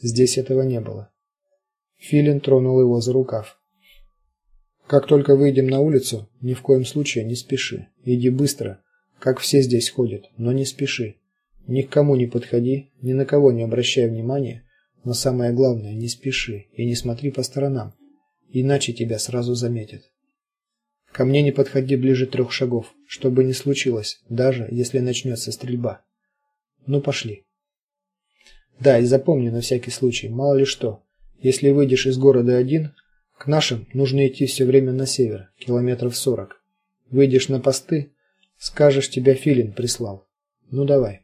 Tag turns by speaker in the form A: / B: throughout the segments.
A: Здесь этого не было. Филин тронул его за рукав. Как только выйдем на улицу, ни в коем случае не спеши. Иди быстро, как все здесь ходят, но не спеши. Ни к кому не подходи, ни на кого не обращай внимания, но самое главное, не спеши и не смотри по сторонам, иначе тебя сразу заметят. Ко мне не подходи ближе трех шагов, что бы ни случилось, даже если начнется стрельба. Ну пошли. Да, и запомни на всякий случай, мало ли что. Если выйдешь из города один, к нашим нужно идти все время на север, километров сорок. Выйдешь на посты, скажешь, тебя Филин прислал. Ну давай.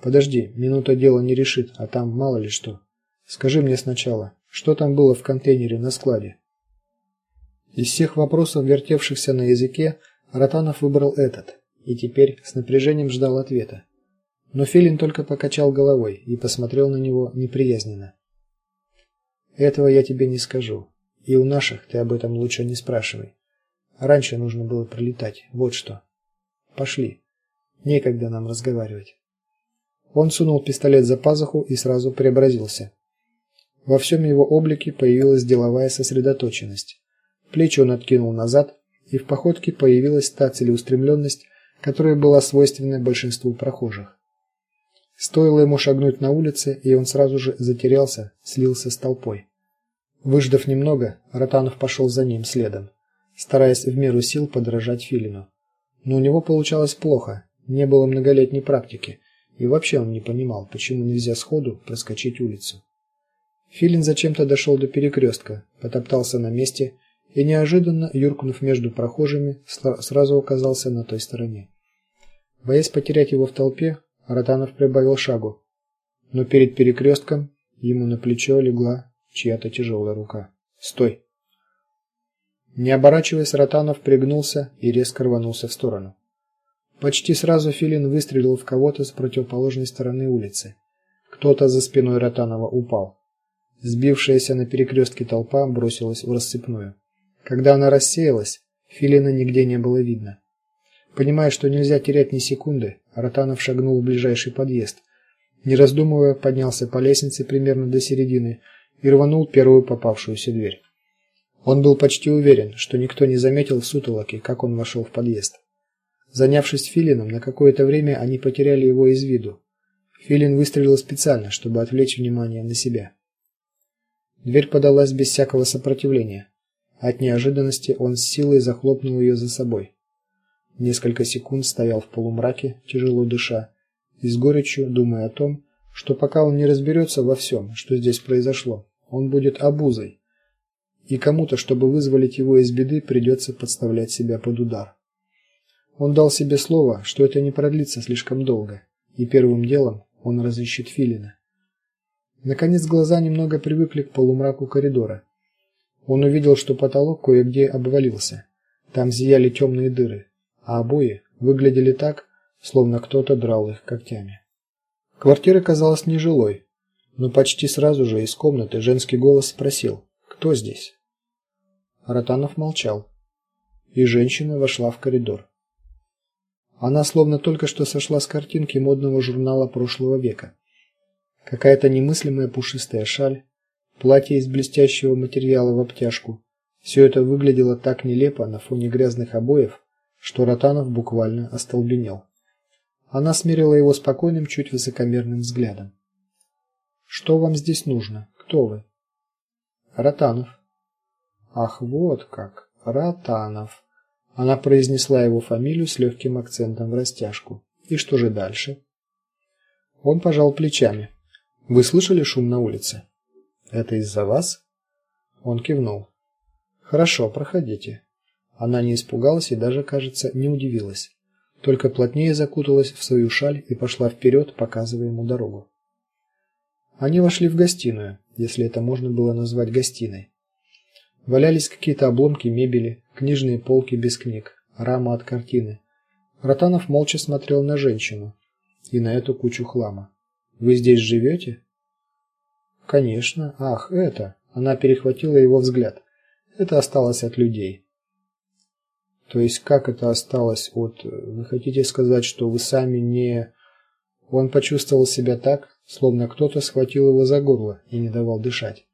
A: Подожди, минута дело не решит, а там мало ли что. Скажи мне сначала, что там было в контейнере на складе? Из всех вопросов, вертевшихся на языке, Ротанов выбрал этот и теперь с напряжением ждал ответа. Но Филин только покачал головой и посмотрел на него неприязненно. Этого я тебе не скажу. И у наших ты об этом лучше не спрашивай. Раньше нужно было прилетать. Вот что. Пошли. Некогда нам разговаривать. Он сунул пистолет за пазуху и сразу преобразился. Во всем его облике появилась деловая сосредоточенность. Плечи он откинул назад, и в походке появилась та целеустремленность, которая была свойственна большинству прохожих. Стоило ему шагнуть на улице, и он сразу же затерялся, слился с толпой. Выждав немного, Ротанов пошел за ним следом, стараясь в меру сил подражать Филину. Но у него получалось плохо, не было многолетней практики, и вообще он не понимал, почему нельзя сходу проскочить улицу. Филин зачем-то дошел до перекрестка, потоптался на месте и неожиданно, юркнув между прохожими, сразу оказался на той стороне. Боясь потерять его в толпе, Ротанов прибавил шагу, но перед перекрестком ему на плечо легла чья-то тяжелая рука. "Стой!" Не оборачиваясь, Ротанов пригнулся и резко рванулся в сторону. Почти сразу Филин выстрелил в кого-то с противоположной стороны улицы. Кто-то за спиной Ротанова упал. Сбившаяся на перекрестке толпа бросилась в рассыпную. Когда она рассеялась, Филина нигде не было видно. Понимая, что нельзя терять ни секунды, Ротанов шагнул в ближайший подъезд. Не раздумывая, поднялся по лестнице примерно до середины и рванул первую попавшуюся дверь. Он был почти уверен, что никто не заметил в сутолоке, как он вошел в подъезд. Занявшись Филином, на какое-то время они потеряли его из виду. Филин выстрелил специально, чтобы отвлечь внимание на себя. Дверь подалась без всякого сопротивления. От неожиданности он с силой захлопнул ее за собой. Несколько секунд стоял в полумраке, тяжело дыша, и с горечью думая о том, что пока он не разберется во всем, что здесь произошло, он будет обузой. И кому-то, чтобы вызволить его из беды, придется подставлять себя под удар. Он дал себе слово, что это не продлится слишком долго, и первым делом он разыщет Филина. Наконец глаза немного привыкли к полумраку коридора. Он увидел, что потолок кое-где обвалился. Там зияли темные дыры, а обои выглядели так, словно кто-то драл их когтями. Квартира казалась нежилой, но почти сразу же из комнаты женский голос спросил: "Кто здесь?" Ротанов молчал, и женщина вошла в коридор. Она словно только что сошла с картинки модного журнала прошлого века. Какая-то немыслимая пушистая шаль, платье из блестящего материала в обтяжку. Все это выглядело так нелепо на фоне грязных обоев, что Ротанов буквально остолбенел. Она смирила его спокойным, чуть высокомерным взглядом. Что вам здесь нужно? Кто вы? Ротанов. Ах, вот как. Ротанов. Она произнесла его фамилию с легким акцентом в растяжку. И что же дальше? Он пожал плечами. Вы слышали шум на улице? Это из-за вас? Он кивнул. Хорошо, проходите. Она не испугалась и даже, кажется, не удивилась. Только плотнее закуталась в свою шаль и пошла вперед, показывая ему дорогу. Они вошли в гостиную, если это можно было назвать гостиной. Валялись какие-то обломки мебели, книжные полки без книг, рама от картины. Ротанов молча смотрел на женщину и на эту кучу хлама. Вы здесь живете?» Конечно. Ах, это. Она перехватила его взгляд. Это осталось от людей. То есть как это осталось от Вы хотите сказать, что вы сами не Он почувствовал себя так, словно кто-то схватил его за горло и не давал дышать.